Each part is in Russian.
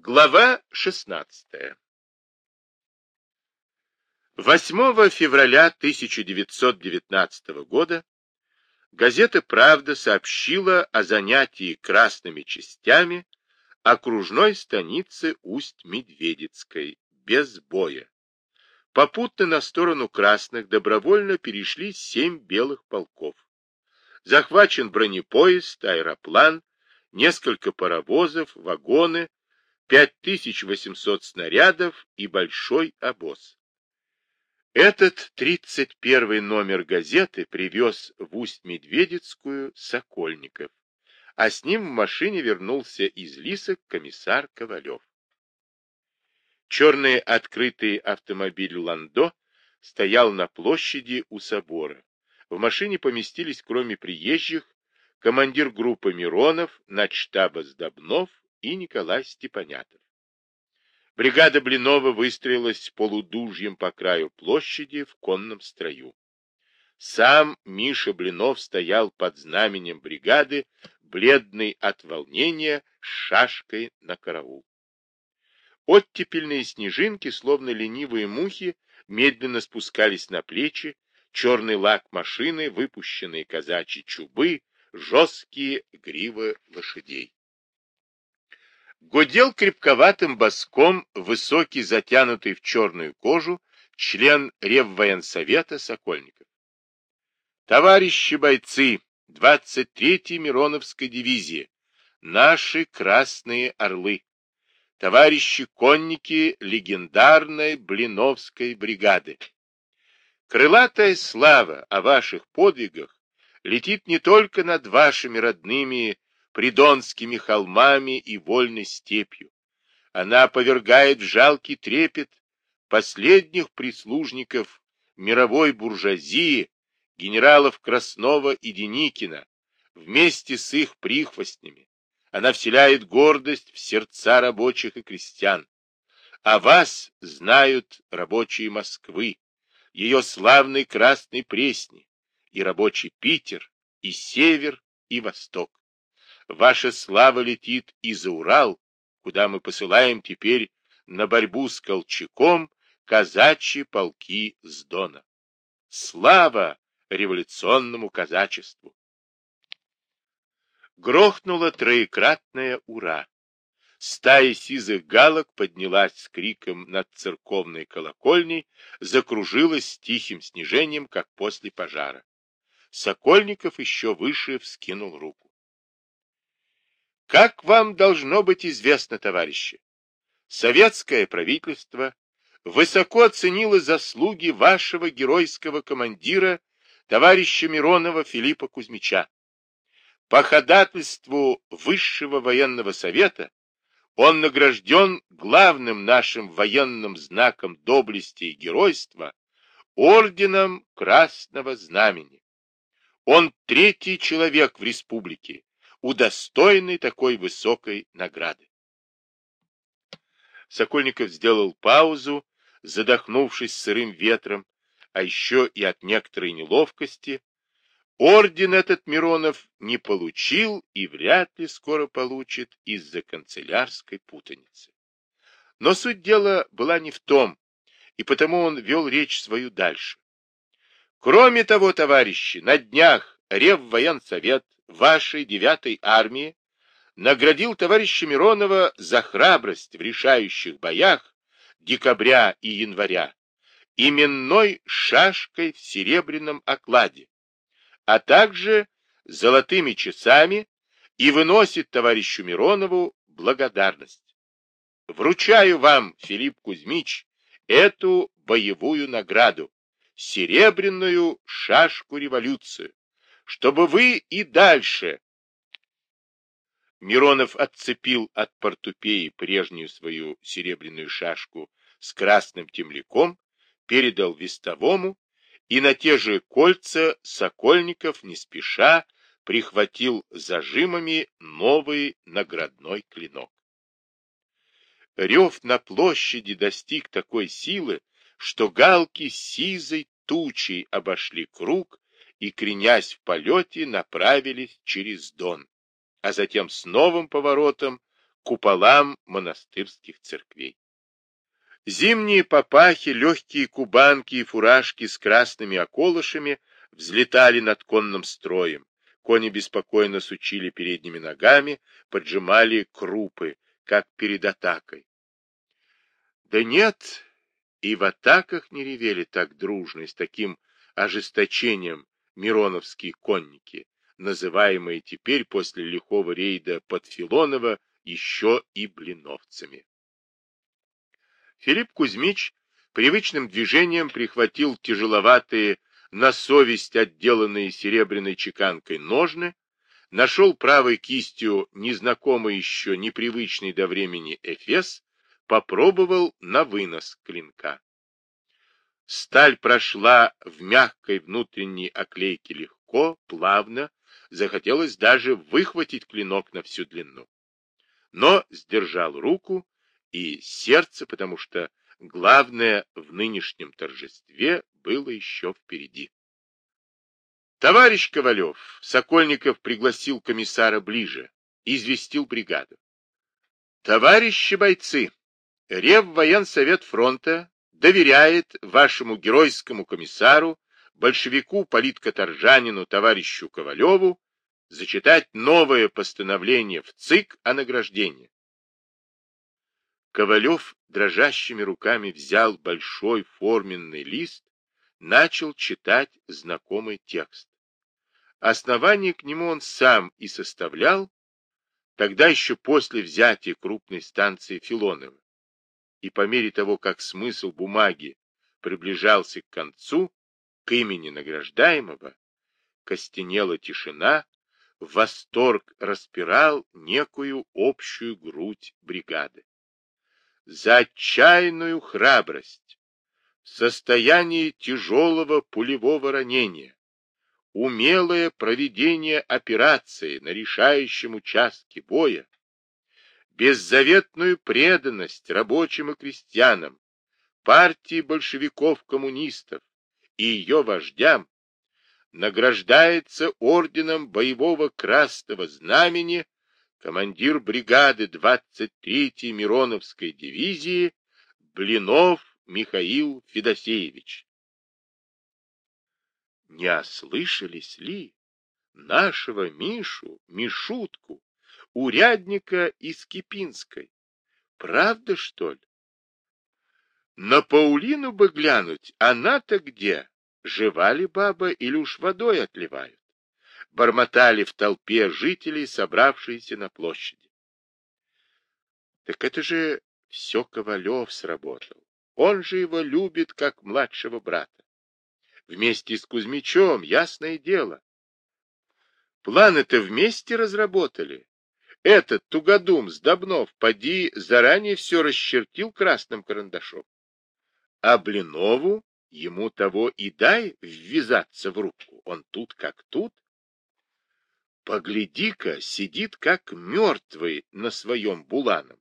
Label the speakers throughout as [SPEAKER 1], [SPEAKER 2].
[SPEAKER 1] Глава 16. 8 февраля 1919 года газета «Правда» сообщила о занятии красными частями окружной станицы Усть-Медведицкой без боя. Попутно на сторону красных добровольно перешли семь белых полков. Захвачен бронепоезд, аэроплан, несколько паровозов, вагоны, 5800 снарядов и большой обоз. Этот 31 номер газеты привез в Усть-Медведицкую Сокольников, а с ним в машине вернулся из Лисок комиссар Ковалев. Черный открытый автомобиль «Ландо» стоял на площади у собора. В машине поместились, кроме приезжих, командир группы Миронов, начштаба Сдобнов и Николай Степанятов. Бригада Блинова выстроилась полудужьем по краю площади в конном строю. Сам Миша Блинов стоял под знаменем бригады, бледный от волнения, с шашкой на караул. Оттепельные снежинки, словно ленивые мухи, медленно спускались на плечи, черный лак машины, выпущенные казачьи чубы, жесткие гривы лошадей. Гудел крепковатым боском высокий, затянутый в черную кожу, член Реввоенсовета Сокольников. Товарищи бойцы 23-й Мироновской дивизии, наши красные орлы, товарищи конники легендарной Блиновской бригады. Крылатая слава о ваших подвигах летит не только над вашими родными придонскими холмами и вольной степью. Она повергает в жалкий трепет последних прислужников мировой буржуазии, генералов Краснова и Деникина, вместе с их прихвостнями. Она вселяет гордость в сердца рабочих и крестьян. А вас знают рабочие Москвы, ее славный Красный Пресни, и рабочий Питер, и Север, и Восток. Ваша слава летит и за Урал, куда мы посылаем теперь на борьбу с Колчаком казачьи полки с Дона. Слава революционному казачеству! Грохнуло троекратное «Ура!». Стая сизых галок поднялась с криком над церковной колокольней, закружилась тихим снижением, как после пожара. Сокольников еще выше вскинул руку. Как вам должно быть известно, товарищи, советское правительство высоко оценило заслуги вашего геройского командира, товарища Миронова Филиппа Кузьмича. По ходатайству Высшего военного совета он награжден главным нашим военным знаком доблести и геройства орденом Красного Знамени. Он третий человек в республике, удостоенный такой высокой награды. Сокольников сделал паузу, задохнувшись сырым ветром, а еще и от некоторой неловкости. Орден этот Миронов не получил и вряд ли скоро получит из-за канцелярской путаницы. Но суть дела была не в том, и потому он вел речь свою дальше. Кроме того, товарищи, на днях Реввоенсовет вашей девятой армии наградил товарища Миронова за храбрость в решающих боях декабря и января именной шашкой в серебряном окладе, а также золотыми часами и выносит товарищу Миронову благодарность. Вручаю вам, Филипп Кузьмич, эту боевую награду, серебряную шашку-революцию, чтобы вы и дальше. Миронов отцепил от портупеи прежнюю свою серебряную шашку с красным темляком, передал вестовому и на те же кольца Сокольников не спеша прихватил зажимами новый наградной клинок. Рев на площади достиг такой силы, что галки сизой тучей обошли круг и, кренясь в полете, направились через Дон, а затем с новым поворотом куполам монастырских церквей. Зимние папахи, легкие кубанки и фуражки с красными околышами взлетали над конным строем. Кони беспокойно сучили передними ногами, поджимали крупы, как перед атакой. Да нет, и в атаках не ревели так дружно с таким ожесточением мироновские конники, называемые теперь после лихого рейда под Филонова еще и блиновцами. Филипп Кузьмич привычным движением прихватил тяжеловатые, на совесть отделанные серебряной чеканкой ножны, нашел правой кистью незнакомый еще непривычный до времени эфес, попробовал на вынос клинка. Сталь прошла в мягкой внутренней оклейке легко, плавно, захотелось даже выхватить клинок на всю длину. Но сдержал руку и сердце, потому что главное в нынешнем торжестве было еще впереди. Товарищ Ковалев, Сокольников пригласил комиссара ближе, известил бригаду. Товарищи бойцы, Реввоенсовет фронта доверяет вашему геройскому комиссару, большевику политкоторжанину товарищу Ковалеву, зачитать новое постановление в ЦИК о награждении. Ковалев дрожащими руками взял большой форменный лист, начал читать знакомый текст. Основание к нему он сам и составлял, тогда еще после взятия крупной станции Филонова. И по мере того, как смысл бумаги приближался к концу, к имени награждаемого, костенела тишина, восторг распирал некую общую грудь бригады. За отчаянную храбрость в состоянии тяжелого пулевого ранения, умелое проведение операции на решающем участке боя, беззаветную преданность рабочим и крестьянам, партии большевиков-коммунистов и ее вождям, награждается орденом боевого красного знамени командир бригады 23-й Мироновской дивизии Блинов Михаил Федосеевич. Не ослышались ли нашего Мишу, Мишутку, урядника из Кипинской? Правда, что ли? На Паулину бы глянуть, она-то где? Жива ли баба или уж водой отливают? бормотали в толпе жителей, собравшиеся на площади. Так это же все Ковалев сработал. Он же его любит, как младшего брата. Вместе с Кузьмичом, ясное дело. Планы-то вместе разработали. Этот тугодум Сдобнов, поди, заранее все расчертил красным карандашом. А Блинову ему того и дай ввязаться в руку. Он тут как тут. Погляди-ка, сидит как мертвый на своем буланом.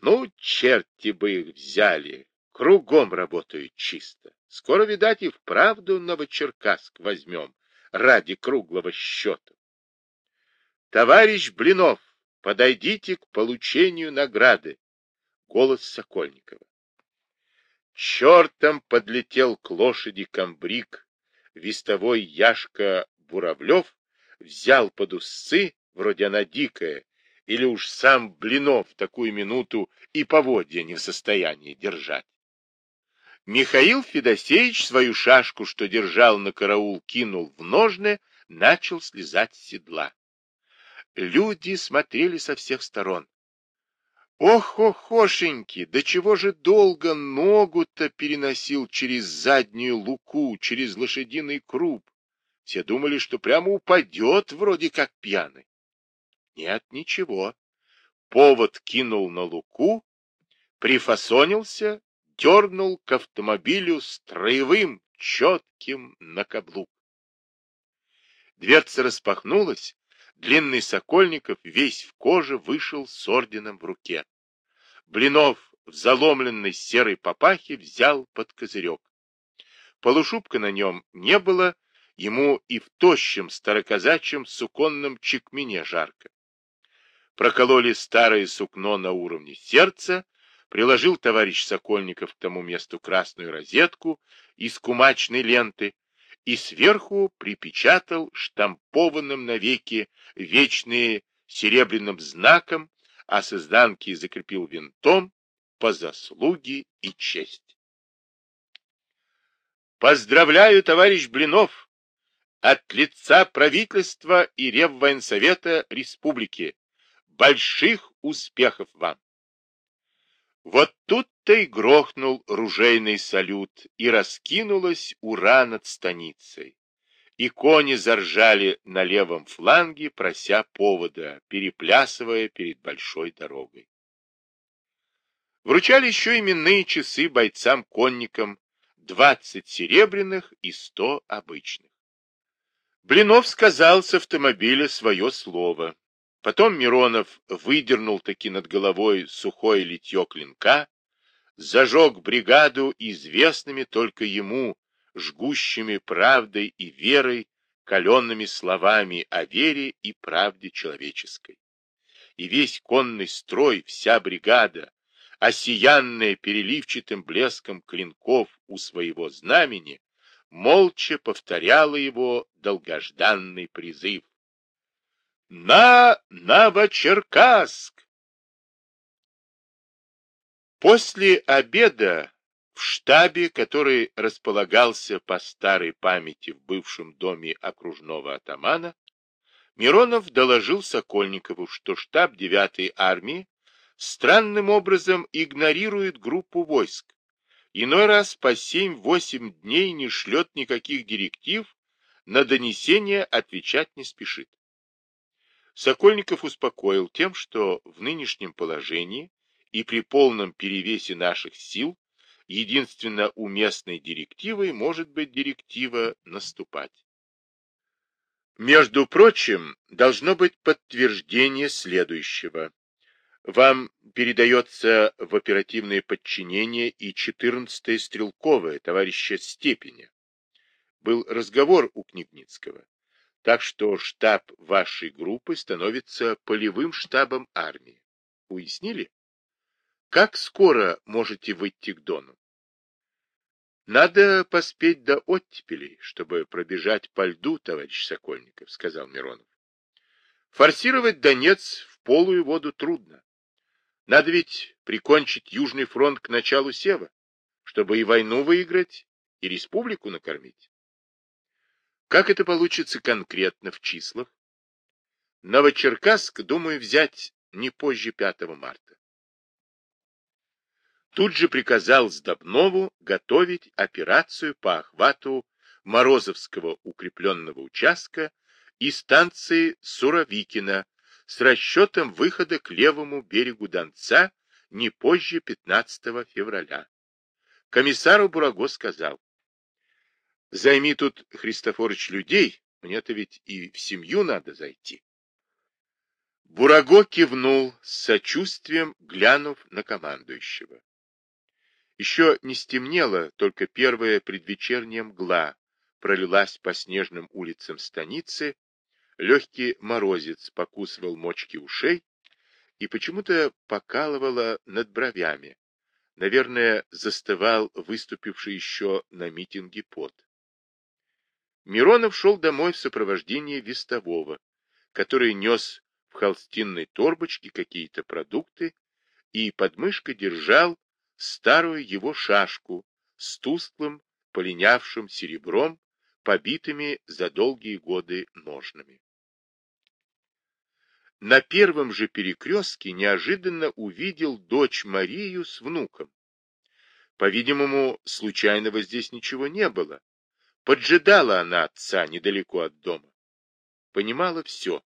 [SPEAKER 1] Ну, черти бы их взяли, кругом работают чисто. Скоро, видать, и вправду Новочеркасск возьмем ради круглого счета. Товарищ Блинов, подойдите к получению награды. Голос Сокольникова. Чертом подлетел к лошади комбриг, вестовой Яшка Буравлев взял под усцы, вроде она дикая, или уж сам Блинов такую минуту и поводья не в состоянии держать. Михаил Федосеевич свою шашку, что держал на караул, кинул в ножны, начал слезать с седла. Люди смотрели со всех сторон. Ох, охошеньки, да чего же долго ногу-то переносил через заднюю луку, через лошадиный круп? Все думали, что прямо упадет, вроде как пьяный. Нет, ничего. Повод кинул на луку, прифасонился, дернул к автомобилю строевым, четким на каблук. Дверца распахнулась, длинный Сокольников весь в коже вышел с орденом в руке. Блинов в заломленной серой папахе взял под козырек. Полушубка на нем не было, Ему и в тощем староказачьем суконном чекмене жарко. прокололи старое сукно на уровне сердца, приложил товарищ Сокольников к тому месту красную розетку из кумачной ленты и сверху припечатал штампованным навеки вечные серебряным знаком, а с изнанки закрепил винтом по заслуге и честь. Поздравляю, товарищ Блинов, от лица правительства и Реввоенсовета Республики. Больших успехов вам! Вот тут-то и грохнул ружейный салют, и раскинулась ура над станицей. И кони заржали на левом фланге, прося повода, переплясывая перед большой дорогой. Вручали еще именные часы бойцам-конникам, двадцать серебряных и сто обычных. Блинов сказал с автомобиля свое слово. Потом Миронов выдернул таки над головой сухое литье клинка, зажег бригаду известными только ему, жгущими правдой и верой, каленными словами о вере и правде человеческой. И весь конный строй, вся бригада, осиянная переливчатым блеском клинков у своего знамени, молча повторяла его долгожданный призыв. На Новочеркасск! После обеда в штабе, который располагался по старой памяти в бывшем доме окружного атамана, Миронов доложил Сокольникову, что штаб 9-й армии странным образом игнорирует группу войск, иной раз по 7-8 дней не шлет никаких директив, на донесение отвечать не спешит. Сокольников успокоил тем, что в нынешнем положении и при полном перевесе наших сил единственно уместной директивой может быть директива наступать. Между прочим, должно быть подтверждение следующего. Вам передается в оперативное подчинение и 14-е стрелковое товарища Степеня. Был разговор у Княгницкого. Так что штаб вашей группы становится полевым штабом армии. Уяснили? Как скоро можете выйти к Дону? Надо поспеть до оттепелей, чтобы пробежать по льду, товарищ Сокольников, сказал Миронов. Форсировать Донец в полую воду трудно. Надо ведь прикончить Южный фронт к началу Сева, чтобы и войну выиграть, и республику накормить. Как это получится конкретно в числах? Новочеркасск, думаю, взять не позже 5 марта. Тут же приказал Сдобнову готовить операцию по охвату Морозовского укрепленного участка и станции Суровикина с расчетом выхода к левому берегу Донца не позже 15 февраля. Комиссару Бураго сказал, Займи тут, Христофорович, людей, мне-то ведь и в семью надо зайти. Бураго кивнул с сочувствием, глянув на командующего. Еще не стемнело, только первая предвечерняя мгла пролилась по снежным улицам станицы, легкий морозец покусывал мочки ушей и почему-то покалывало над бровями. Наверное, застывал выступивший еще на митинге пот. Миронов шел домой в сопровождении вестового, который нес в холстинной торбочке какие-то продукты и под мышкой держал старую его шашку с тусклым, полинявшим серебром, побитыми за долгие годы ножнами. На первом же перекрестке неожиданно увидел дочь Марию с внуком. По-видимому, случайного здесь ничего не было, Поджидала она отца недалеко от дома. Понимала все.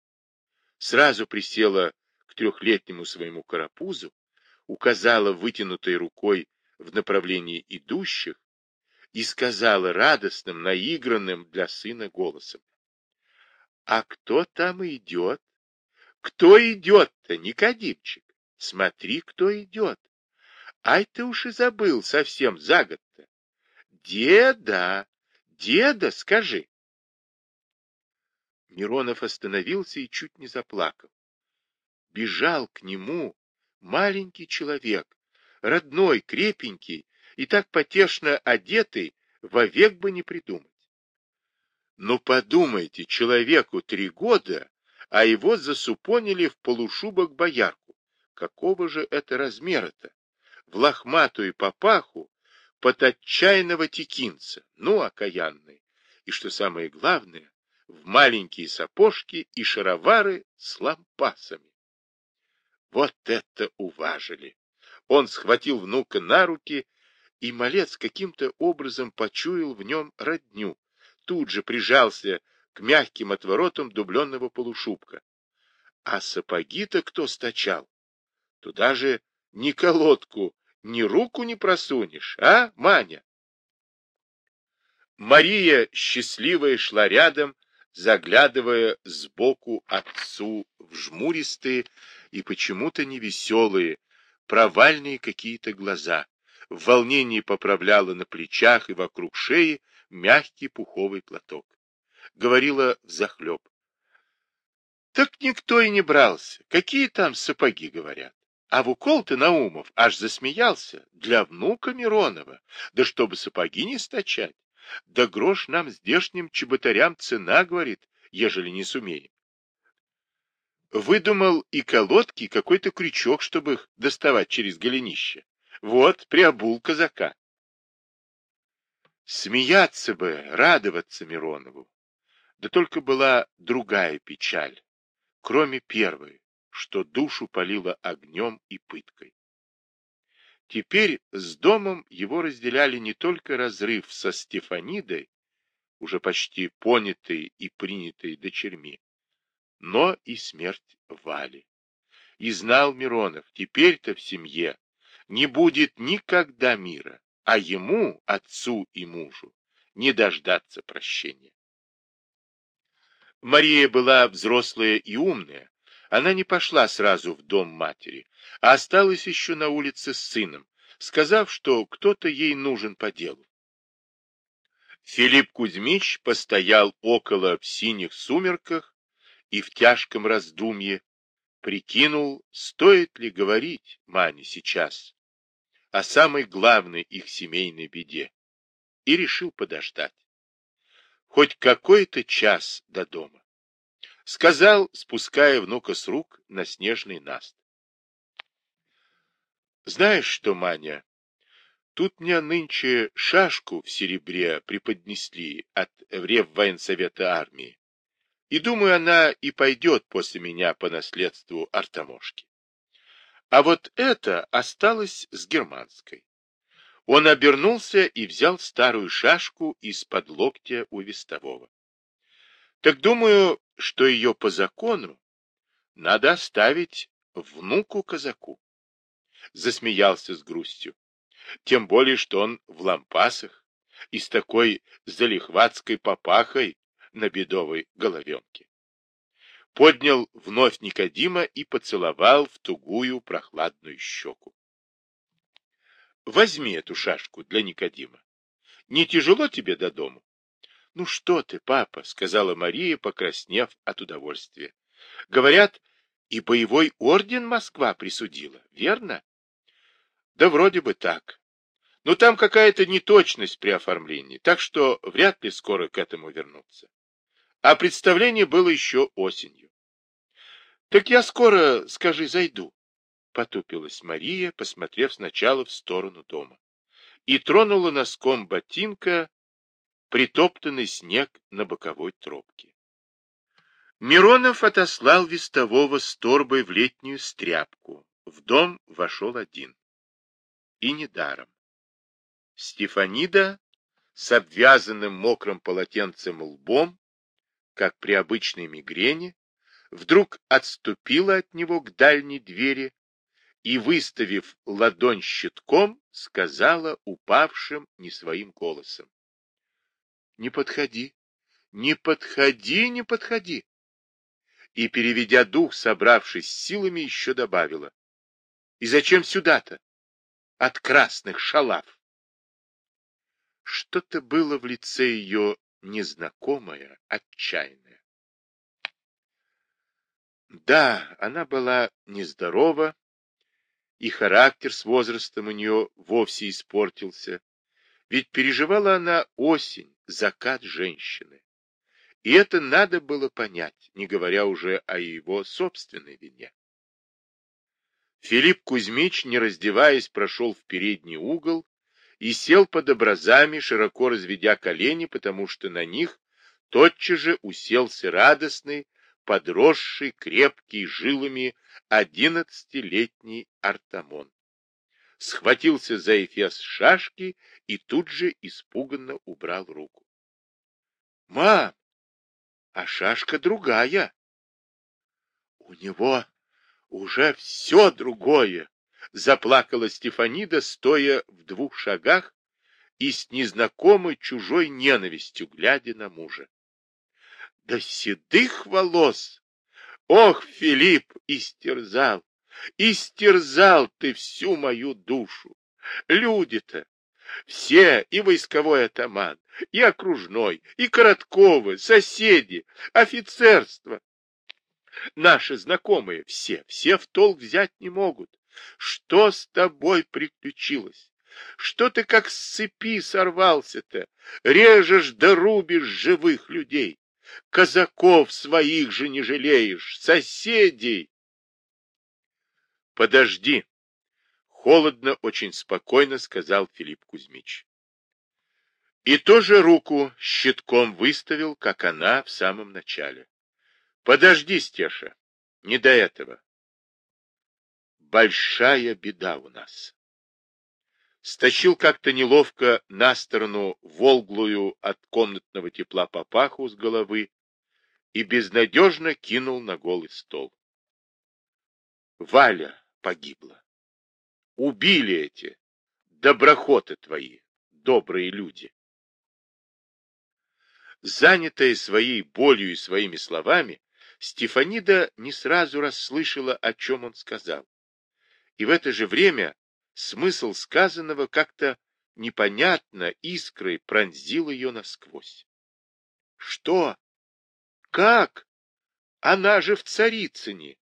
[SPEAKER 1] Сразу присела к трехлетнему своему карапузу, указала вытянутой рукой в направлении идущих и сказала радостным, наигранным для сына голосом. — А кто там идет? Кто идет-то, Никодимчик? Смотри, кто идет. Ай, ты уж и забыл совсем за год-то. Деда, Деда, скажи. Миронов остановился и чуть не заплакал. бежал к нему маленький человек, родной, крепенький и так потешно одетый, вовек бы не придумать. Ну подумайте, человеку три года, а его засупонили в полушубок боярку. Какого же это размера-то? В лохматую папаху под отчаянного текинца, ну, окаянный. И что самое главное, в маленькие сапожки и шаровары с лампасами. Вот это уважили! Он схватил внука на руки, и малец каким-то образом почуял в нем родню, тут же прижался к мягким отворотам дубленного полушубка. А сапоги-то кто стачал? Туда же ни колодку, ни руку не просунешь, а, Маня? Мария, счастливая, шла рядом, заглядывая сбоку отцу в жмуристые и почему-то невеселые, провальные какие-то глаза. В волнении поправляла на плечах и вокруг шеи мягкий пуховый платок. Говорила взахлеб. Так никто и не брался. Какие там сапоги, говорят. А в укол-то Наумов аж засмеялся. Для внука Миронова. Да чтобы сапоги не стачать. Да грош нам здешним чеботарям цена, говорит, ежели не сумеем. Выдумал и колодки, какой-то крючок, чтобы их доставать через голенище. Вот, приобул казака. Смеяться бы, радоваться Миронову. Да только была другая печаль, кроме первой, что душу палила огнем и пыткой. Теперь с домом его разделяли не только разрыв со Стефанидой, уже почти понятой и принятой дочерьми, но и смерть Вали. И знал Миронов, теперь-то в семье не будет никогда мира, а ему, отцу и мужу, не дождаться прощения. Мария была взрослая и умная. Она не пошла сразу в дом матери, а осталась еще на улице с сыном, сказав, что кто-то ей нужен по делу. Филипп Кузьмич постоял около в синих сумерках и в тяжком раздумье прикинул, стоит ли говорить Мане сейчас о самой главной их семейной беде, и решил подождать. Хоть какой-то час до дома. Сказал, спуская внука с рук на снежный наст. Знаешь что, Маня, тут мне нынче шашку в серебре преподнесли от Реввоенсовета армии. И думаю, она и пойдет после меня по наследству Артамошки. А вот это осталось с германской. Он обернулся и взял старую шашку из-под локтя у вестового. Так думаю, что ее по закону надо оставить внуку-казаку. Засмеялся с грустью. Тем более, что он в лампасах и с такой залихватской попахой на бедовой головенке. Поднял вновь Никодима и поцеловал в тугую прохладную щеку. Возьми эту шашку для Никодима. Не тяжело тебе до дому? Ну что ты, папа, сказала Мария, покраснев от удовольствия. Говорят, и боевой орден Москва присудила, верно? Да вроде бы так. Но там какая-то неточность при оформлении, так что вряд ли скоро к этому вернуться а представление было еще осенью. — Так я скоро, скажи, зайду, — потупилась Мария, посмотрев сначала в сторону дома, и тронула носком ботинка притоптанный снег на боковой тропке. Миронов отослал вестового с торбой в летнюю стряпку. В дом вошел один. И недаром. Стефанида с обвязанным мокрым полотенцем лбом как при обычной мигрени, вдруг отступила от него к дальней двери и, выставив ладонь щитком, сказала упавшим не своим голосом. — Не подходи, не подходи, не подходи. И, переведя дух, собравшись силами, еще добавила. — И зачем сюда-то? От красных шалав. Что-то было в лице ее незнакомая, отчаянная. Да, она была нездорова, и характер с возрастом у нее вовсе испортился, ведь переживала она осень, закат женщины. И это надо было понять, не говоря уже о его собственной вине. Филипп Кузьмич, не раздеваясь, прошел в передний угол и сел под образами, широко разведя колени, потому что на них тотчас же уселся радостный, подросший, крепкий, жилами одиннадцатилетний Артамон. Схватился за эфес шашки и тут же испуганно убрал руку. — Мам, а шашка другая. — У него уже все другое, — заплакала Стефанида, стоя в двух шагах и с незнакомой чужой ненавистью, глядя на мужа. — Да седых волос! Ох, Филипп, истерзал! Истерзал ты всю мою душу! Люди-то! Все, и войсковой атаман, и окружной, и Коротковы, соседи, офицерство. Наши знакомые все, все в толк взять не могут. Что с тобой приключилось? Что ты как с цепи сорвался-то? Режешь да рубишь живых людей. Казаков своих же не жалеешь, соседей. Подожди. Холодно, очень спокойно сказал Филипп Кузьмич. И тоже руку щитком выставил, как она в самом начале. Подожди, Стеша, не до этого. Большая беда у нас. Стащил как-то неловко на сторону волглую от комнатного тепла папаху с головы и безнадежно кинул на голый стол. Валя погибла. Убили эти доброхоты твои, добрые люди. Занятая своей болью и своими словами, Стефанида не сразу расслышала, о чем он сказал. И в это же время смысл сказанного как-то непонятно искрой пронзил ее насквозь. — Что? Как? Она же в Царицыне!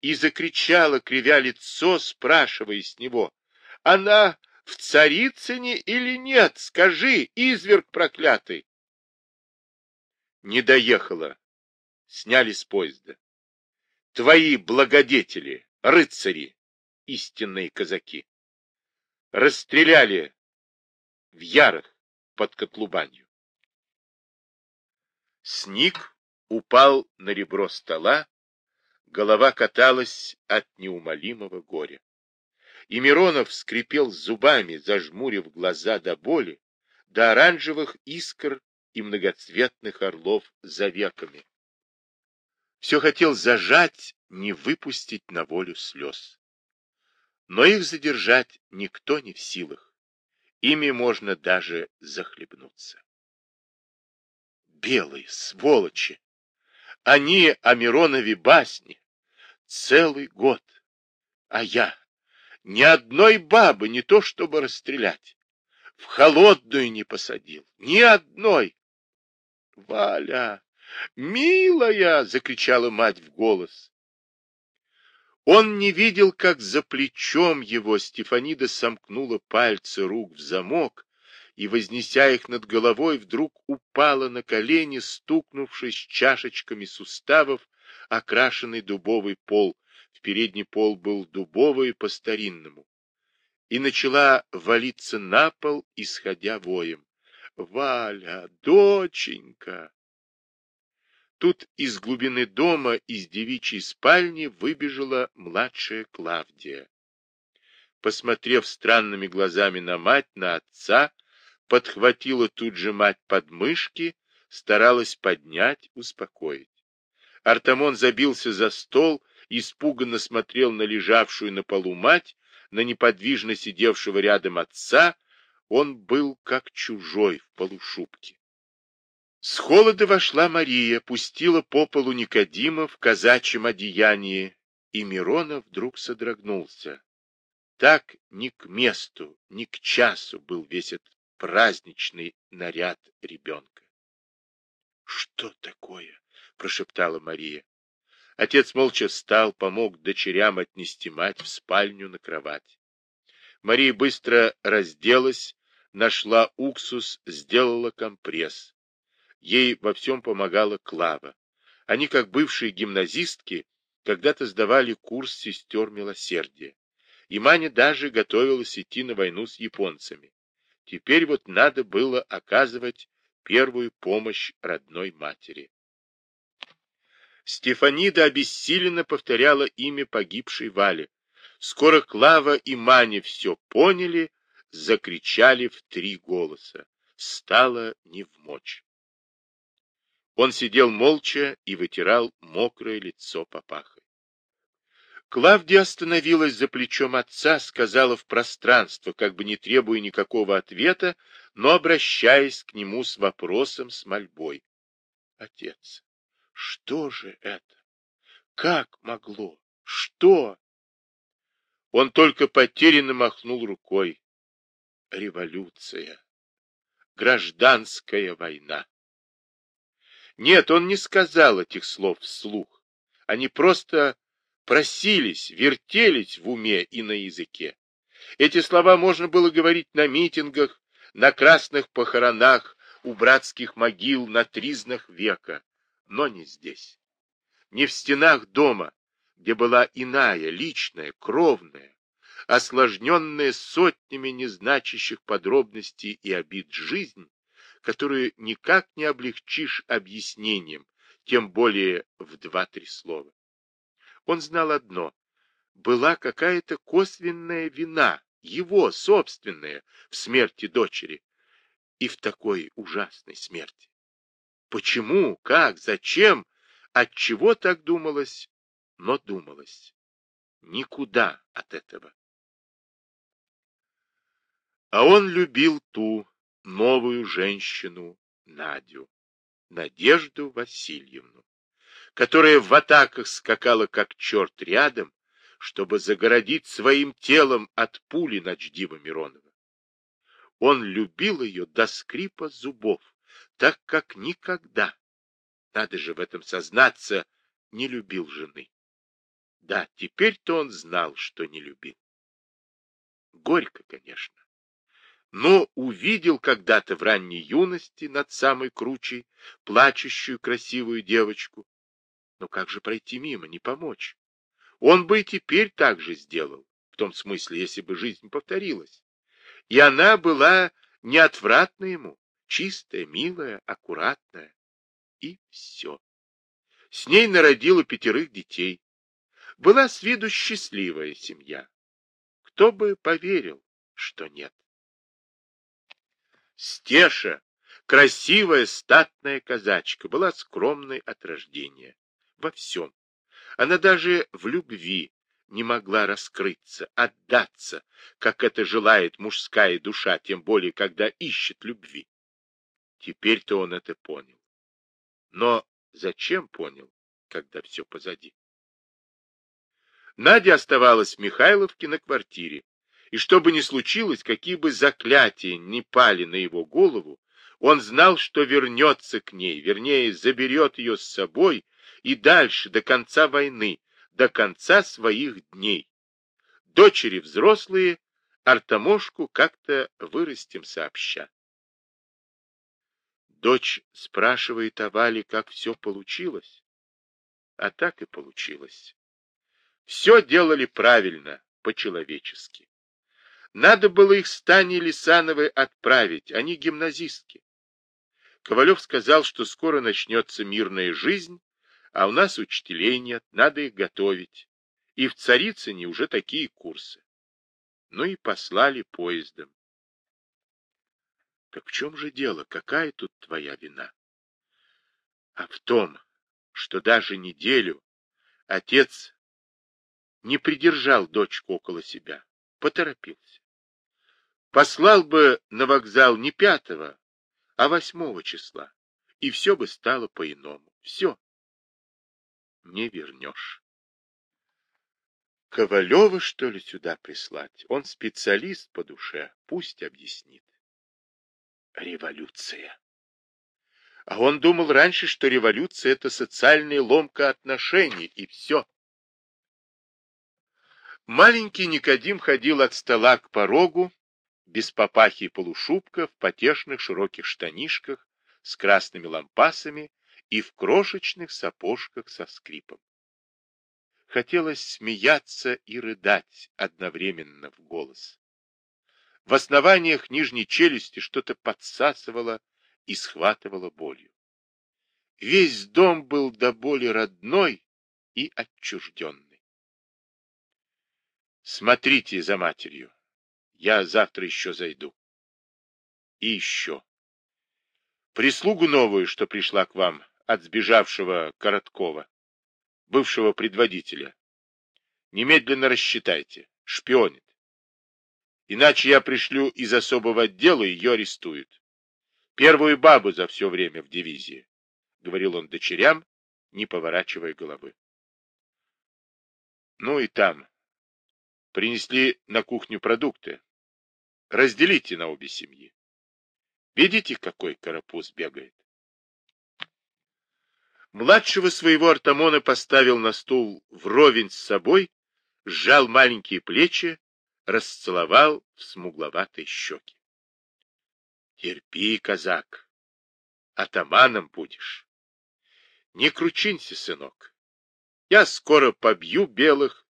[SPEAKER 1] И закричала, кривя лицо, спрашивая с него. — Она в Царицыне или нет? Скажи, изверг проклятый! Не доехала, сняли с поезда. Твои благодетели, рыцари, истинные казаки, расстреляли в ярах под котлубанью. Сник упал на ребро стола, голова каталась от неумолимого горя. И Миронов скрипел зубами, зажмурив глаза до боли, до оранжевых искр и многоцветных орлов за веками. Все хотел зажать, не выпустить на волю слез. Но их задержать никто не в силах. Ими можно даже захлебнуться. Белые сволочи! Они о Миронове басни. Целый год. А я ни одной бабы не то чтобы расстрелять. В холодную не посадил. Ни одной. Валя! «Милая!» — закричала мать в голос. Он не видел, как за плечом его Стефанида сомкнула пальцы рук в замок и, вознеся их над головой, вдруг упала на колени, стукнувшись чашечками суставов, окрашенный дубовый пол. В передний пол был дубовый по-старинному. И начала валиться на пол, исходя воем. «Валя, доченька!» Тут из глубины дома, из девичьей спальни, выбежала младшая Клавдия. Посмотрев странными глазами на мать, на отца, подхватила тут же мать под мышки, старалась поднять, успокоить. Артамон забился за стол, испуганно смотрел на лежавшую на полу мать, на неподвижно сидевшего рядом отца. Он был как чужой в полушубке. С холода вошла Мария, пустила по полу Никодима в казачьем одеянии, и Миронов вдруг содрогнулся. Так ни к месту, ни к часу был весь этот праздничный наряд ребенка. — Что такое? — прошептала Мария. Отец молча встал, помог дочерям отнести мать в спальню на кровать. Мария быстро разделась, нашла уксус, сделала компресс. Ей во всем помогала Клава. Они, как бывшие гимназистки, когда-то сдавали курс сестер милосердия. И Маня даже готовилась идти на войну с японцами. Теперь вот надо было оказывать первую помощь родной матери. Стефанида обессиленно повторяла имя погибшей Вали. Скоро Клава и Маня все поняли, закричали в три голоса. Стало не в мочь. Он сидел молча и вытирал мокрое лицо папахой. Клавдия остановилась за плечом отца, сказала в пространство, как бы не требуя никакого ответа, но обращаясь к нему с вопросом, с мольбой. Отец, что же это? Как могло? Что? Он только потерянно махнул рукой. Революция. Гражданская война. Нет, он не сказал этих слов вслух. Они просто просились, вертелись в уме и на языке. Эти слова можно было говорить на митингах, на красных похоронах, у братских могил, на тризнах века, но не здесь. Не в стенах дома, где была иная, личная, кровная, осложненная сотнями незначащих подробностей и обид жизнь, которую никак не облегчишь объяснением, тем более в два-три слова. Он знал одно — была какая-то косвенная вина, его, собственная, в смерти дочери, и в такой ужасной смерти. Почему, как, зачем, от чего так думалось, но думалось. Никуда от этого. А он любил ту, новую женщину Надю, Надежду Васильевну, которая в атаках скакала как черт рядом, чтобы загородить своим телом от пули Ночдива Миронова. Он любил ее до скрипа зубов, так как никогда, надо же в этом сознаться, не любил жены. Да, теперь-то он знал, что не любил. Горько, конечно но увидел когда-то в ранней юности над самой кручей плачущую красивую девочку. Но как же пройти мимо, не помочь? Он бы и теперь так же сделал, в том смысле, если бы жизнь повторилась. И она была неотвратна ему, чистая, милая, аккуратная. И все. С ней народила пятерых детей. Была с виду счастливая семья. Кто бы поверил, что нет. Стеша, красивая статная казачка, была скромной от рождения. Во всем. Она даже в любви не могла раскрыться, отдаться, как это желает мужская душа, тем более, когда ищет любви. Теперь-то он это понял. Но зачем понял, когда все позади? Надя оставалась в Михайловке на квартире. И что бы ни случилось, какие бы заклятия ни пали на его голову, он знал, что вернется к ней, вернее, заберет ее с собой и дальше, до конца войны, до конца своих дней. Дочери взрослые, Артамошку как-то вырастим сообща. Дочь спрашивает о Вале, как все получилось. А так и получилось. Все делали правильно, по-человечески. Надо было их с Таней Лисановой отправить, они гимназистки. Ковалев сказал, что скоро начнется мирная жизнь, а у нас учителей нет, надо их готовить. И в Царицыне уже такие курсы. Ну и послали поездом. Так в чем же дело? Какая тут твоя вина? А в том, что даже неделю отец не придержал дочку около себя поторопился. Послал бы на вокзал не пятого, а восьмого числа, и все бы стало по-иному. Все. Не вернешь. Ковалева, что ли, сюда прислать? Он специалист по душе, пусть объяснит. Революция. А он думал раньше, что революция — это социальная ломка отношений, и все. Маленький Никодим ходил от стола к порогу, без папахи и полушубка, в потешных широких штанишках, с красными лампасами и в крошечных сапожках со скрипом. Хотелось смеяться и рыдать одновременно в голос. В основаниях нижней челюсти что-то подсасывало и схватывало болью. Весь дом был до боли родной и отчужденный. Смотрите за матерью. Я завтра еще зайду. И еще. Прислугу новую, что пришла к вам от сбежавшего Короткова, бывшего предводителя. Немедленно рассчитайте. Шпионит. Иначе я пришлю из особого отдела, ее арестуют. Первую бабу за все время в дивизии, — говорил он дочерям, не поворачивая головы. Ну и там. Принесли на кухню продукты. Разделите на обе семьи. Видите, какой карапуз бегает? Младшего своего Артамона поставил на стул вровень с собой, сжал маленькие плечи расцеловал в смугловатой щеки. Терпи, казак, атаманом будешь. Не кручинься, сынок. Я скоро побью белых,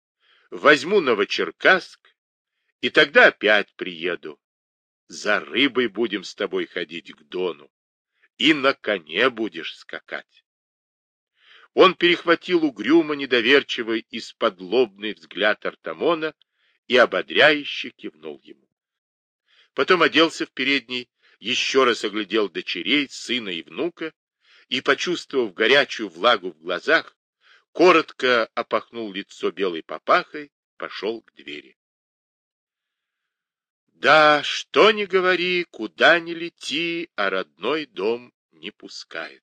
[SPEAKER 1] возьму Новочеркасск, и тогда опять приеду. За рыбой будем с тобой ходить к Дону, и на коне будешь скакать. Он перехватил угрюмо недоверчивый из-под лобный взгляд Артамона и ободряюще кивнул ему. Потом оделся в передний, еще раз оглядел дочерей, сына и внука, и, почувствовав горячую влагу в глазах, коротко опахнул лицо белой папахой, пошел к двери. Да, что ни говори, куда ни лети, а родной дом не пускает.